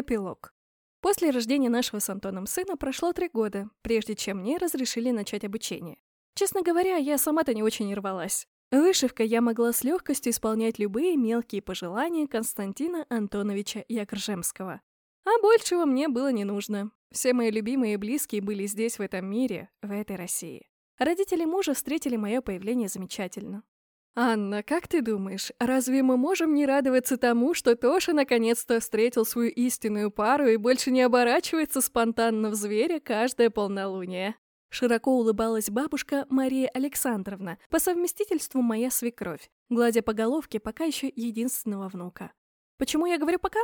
Эпилог. После рождения нашего с Антоном сына прошло три года, прежде чем мне разрешили начать обучение. Честно говоря, я сама-то не очень рвалась. Вышивкой я могла с легкостью исполнять любые мелкие пожелания Константина Антоновича Якржемского. А большего мне было не нужно. Все мои любимые и близкие были здесь, в этом мире, в этой России. Родители мужа встретили мое появление замечательно. «Анна, как ты думаешь, разве мы можем не радоваться тому, что Тоша наконец-то встретил свою истинную пару и больше не оборачивается спонтанно в зверя каждое полнолуние?» Широко улыбалась бабушка Мария Александровна, по совместительству моя свекровь, гладя по головке пока еще единственного внука. Почему я говорю «пока»?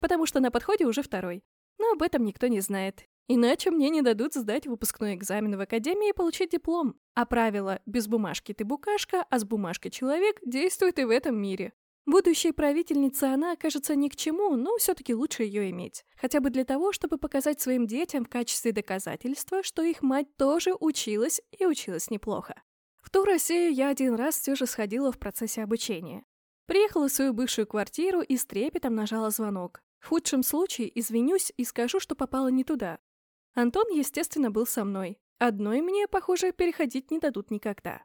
Потому что на подходе уже второй. Но об этом никто не знает. Иначе мне не дадут сдать выпускной экзамен в академии и получить диплом. А правило «без бумажки ты букашка, а с бумажкой человек» действует и в этом мире. Будущей правительница она окажется ни к чему, но все-таки лучше ее иметь. Хотя бы для того, чтобы показать своим детям в качестве доказательства, что их мать тоже училась и училась неплохо. В ту Россию я один раз все же сходила в процессе обучения. Приехала в свою бывшую квартиру и с трепетом нажала звонок. В худшем случае извинюсь и скажу, что попала не туда. Антон, естественно, был со мной. Одной мне, похоже, переходить не дадут никогда.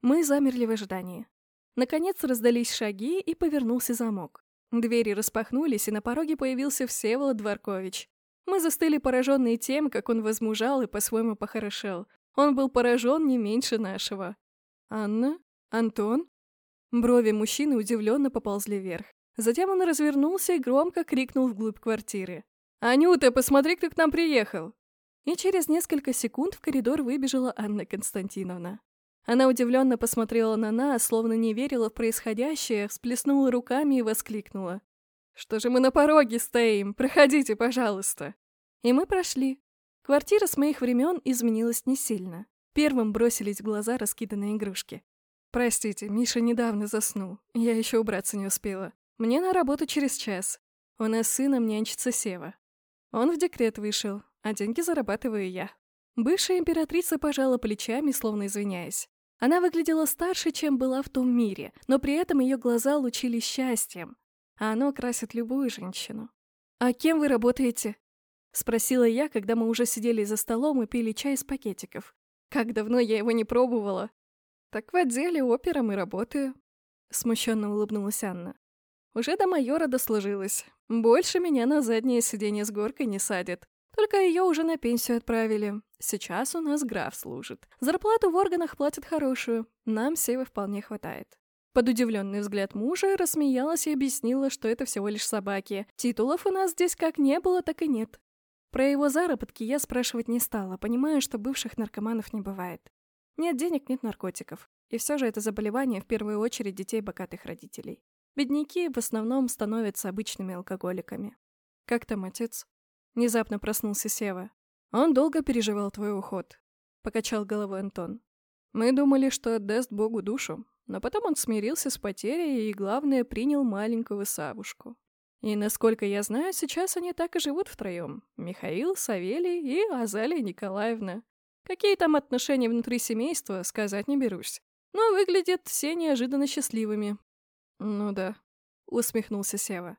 Мы замерли в ожидании. Наконец раздались шаги и повернулся замок. Двери распахнулись, и на пороге появился Всеволод Дворкович. Мы застыли пораженные тем, как он возмужал и по-своему похорошел. Он был поражен не меньше нашего. «Анна? Антон?» Брови мужчины удивленно поползли вверх. Затем он развернулся и громко крикнул вглубь квартиры. «Анюта, посмотри, кто к нам приехал!» И через несколько секунд в коридор выбежала Анна Константиновна. Она удивленно посмотрела на нас, словно не верила в происходящее, всплеснула руками и воскликнула. «Что же мы на пороге стоим? Проходите, пожалуйста!» И мы прошли. Квартира с моих времен изменилась не сильно. Первым бросились в глаза раскиданные игрушки. «Простите, Миша недавно заснул. Я еще убраться не успела. Мне на работу через час. У нас с сыном нянчится Сева. Он в декрет вышел, а деньги зарабатываю я. Бывшая императрица пожала плечами, словно извиняясь. Она выглядела старше, чем была в том мире, но при этом ее глаза лучились счастьем, а оно красит любую женщину. «А кем вы работаете?» — спросила я, когда мы уже сидели за столом и пили чай из пакетиков. Как давно я его не пробовала. «Так в отделе опером и работаю», — смущенно улыбнулась Анна. «Уже до майора дослужилась. Больше меня на заднее сиденье с горкой не садит. Только ее уже на пенсию отправили. Сейчас у нас граф служит. Зарплату в органах платят хорошую. Нам севы вполне хватает. Под удивленный взгляд мужа рассмеялась и объяснила, что это всего лишь собаки. Титулов у нас здесь как не было, так и нет. Про его заработки я спрашивать не стала, понимая, что бывших наркоманов не бывает. Нет денег, нет наркотиков. И все же это заболевание в первую очередь детей богатых родителей. Бедняки в основном становятся обычными алкоголиками. Как там отец? Внезапно проснулся Сева. Он долго переживал твой уход. Покачал головой Антон. Мы думали, что отдаст Богу душу, но потом он смирился с потерей и, главное, принял маленького Савушку. И, насколько я знаю, сейчас они так и живут втроем. Михаил, Савелий и Азалия Николаевна. Какие там отношения внутри семейства, сказать не берусь. Но выглядят все неожиданно счастливыми. Ну да, усмехнулся Сева.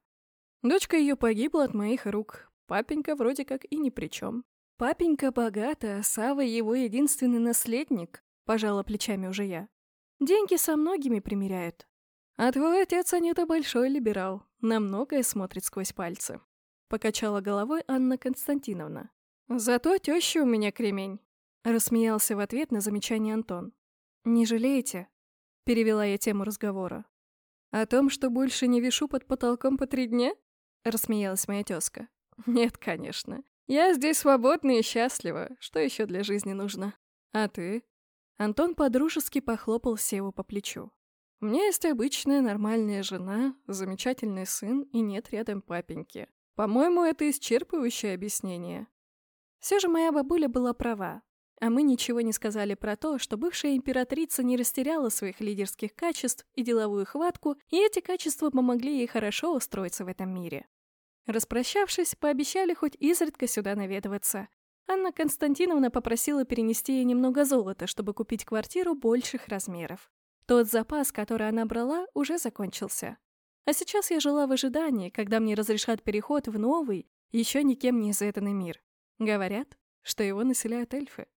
Дочка ее погибла от моих рук, Папенька вроде как и ни при чем. Папенька богата, а Сава его единственный наследник, пожала плечами уже я. Деньги со многими примеряют. А твой отец, Анюта, большой либерал, на многое смотрит сквозь пальцы. Покачала головой Анна Константиновна. Зато теща у меня кремень. Рассмеялся в ответ на замечание Антон. «Не жалеете?» — перевела я тему разговора. «О том, что больше не вишу под потолком по три дня?» — рассмеялась моя тезка. Нет, конечно. Я здесь свободна и счастлива. Что еще для жизни нужно? А ты? Антон подружески похлопал Севу по плечу. У меня есть обычная нормальная жена, замечательный сын и нет рядом папеньки. По-моему, это исчерпывающее объяснение. Все же моя бабуля была права. А мы ничего не сказали про то, что бывшая императрица не растеряла своих лидерских качеств и деловую хватку, и эти качества помогли ей хорошо устроиться в этом мире. Распрощавшись, пообещали хоть изредка сюда наведываться. Анна Константиновна попросила перенести ей немного золота, чтобы купить квартиру больших размеров. Тот запас, который она брала, уже закончился. А сейчас я жила в ожидании, когда мне разрешат переход в новый еще никем не изысканный мир. Говорят, что его населяют эльфы.